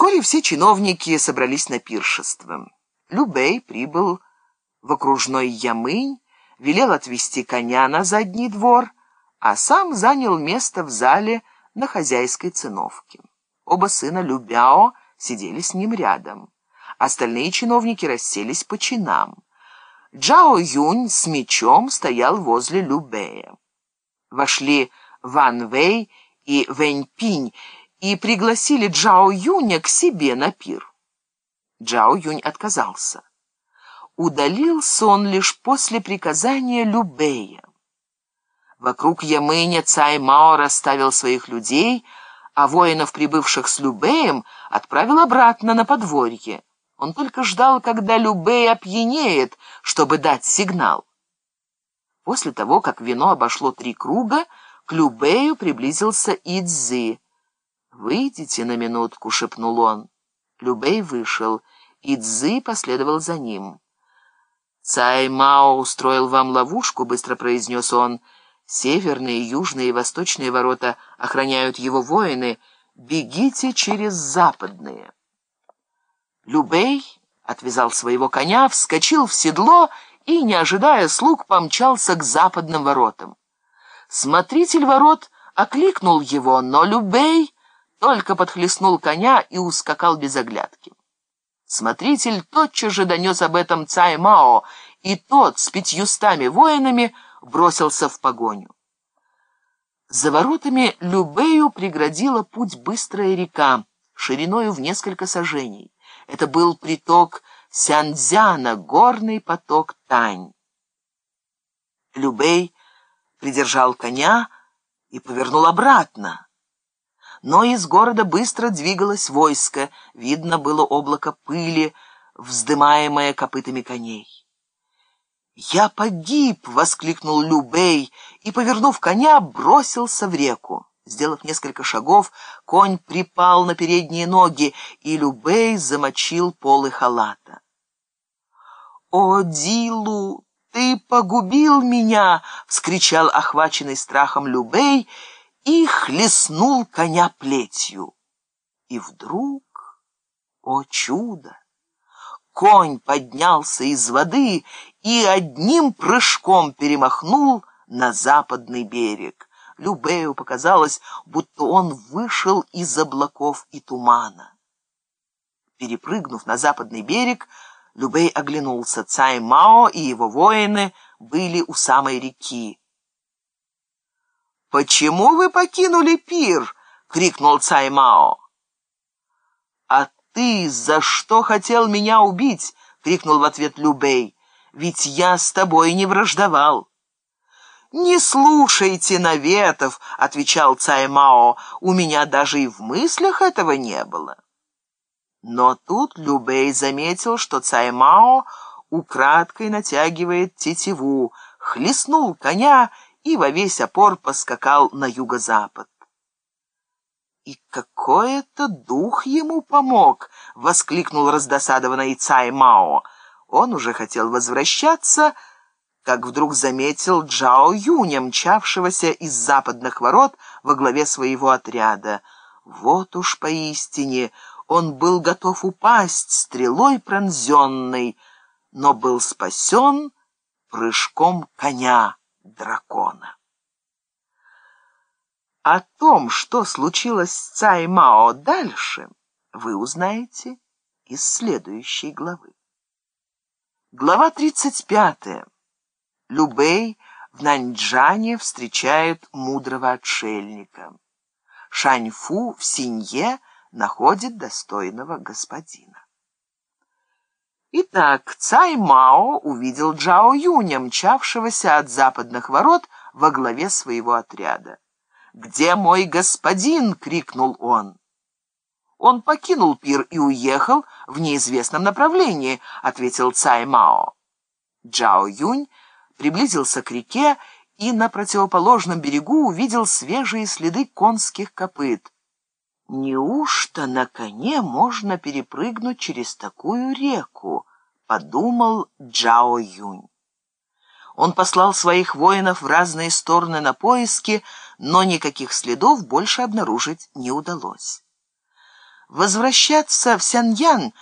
Вскоре все чиновники собрались на пиршество. Любей прибыл в окружной Ямынь, велел отвести коня на задний двор, а сам занял место в зале на хозяйской циновке. Оба сына Любяо сидели с ним рядом. Остальные чиновники расселись по чинам. Джао Юнь с мечом стоял возле Любея. Вошли Ван Вэй и Вэнь Пинь и пригласили Джао Юня к себе на пир. Джао Юнь отказался. Удалился он лишь после приказания Любея. Вокруг Ямыня Цай Мао расставил своих людей, а воинов, прибывших с Любеем, отправил обратно на подворье. Он только ждал, когда Любей опьянеет, чтобы дать сигнал. После того, как вино обошло три круга, к Любею приблизился Идзы. «Выйдите на минутку», — шепнул он. Любей вышел, Идзы последовал за ним. «Цай Мао устроил вам ловушку», — быстро произнес он. «Северные, южные и восточные ворота охраняют его воины. Бегите через западные». Любей отвязал своего коня, вскочил в седло и, не ожидая слуг, помчался к западным воротам. Смотритель ворот окликнул его, но Любей только подхлестнул коня и ускакал без оглядки. Смотритель тотчас же донес об этом Цай Мао, и тот с пятьюстами воинами бросился в погоню. За воротами Любею преградила путь быстрая река, шириною в несколько сажений. Это был приток Сянцзяна, горный поток Тань. Любей придержал коня и повернул обратно но из города быстро двигалось войско, видно было облако пыли, вздымаемое копытами коней. «Я погиб!» — воскликнул Любей и, повернув коня, бросился в реку. Сделав несколько шагов, конь припал на передние ноги, и Любей замочил полы халата. «О, Дилу, ты погубил меня!» — вскричал охваченный страхом Любей — и хлестнул коня плетью. И вдруг, о чудо, конь поднялся из воды и одним прыжком перемахнул на западный берег. Любею показалось, будто он вышел из облаков и тумана. Перепрыгнув на западный берег, Любей оглянулся. Цай Мао и его воины были у самой реки. «Почему вы покинули пир?» — крикнул Цай Мао. «А ты за что хотел меня убить?» — крикнул в ответ Любей. «Ведь я с тобой не враждовал». «Не слушайте наветов», — отвечал Цай Мао. «У меня даже и в мыслях этого не было». Но тут Любей заметил, что Цай Мао украдкой натягивает тетиву, хлестнул коня и во весь опор поскакал на юго-запад. «И какой это дух ему помог!» — воскликнул раздосадованный Цай Мао. Он уже хотел возвращаться, как вдруг заметил Джао Юня, мчавшегося из западных ворот во главе своего отряда. Вот уж поистине он был готов упасть стрелой пронзенной, но был спасен прыжком коня дракона. О том, что случилось с Цай Мао дальше, вы узнаете из следующей главы. Глава 35. Любей в Наньчжане встречает мудрого отшельника. Шаньфу в Синье находит достойного господина. Итак, Цай Мао увидел Джао Юня, мчавшегося от западных ворот во главе своего отряда. «Где мой господин?» — крикнул он. «Он покинул пир и уехал в неизвестном направлении», — ответил Цай Мао. Джао Юнь приблизился к реке и на противоположном берегу увидел свежие следы конских копыт. «Неужто на коне можно перепрыгнуть через такую реку?» — подумал Джао Юнь. Он послал своих воинов в разные стороны на поиски, но никаких следов больше обнаружить не удалось. Возвращаться в Сяньян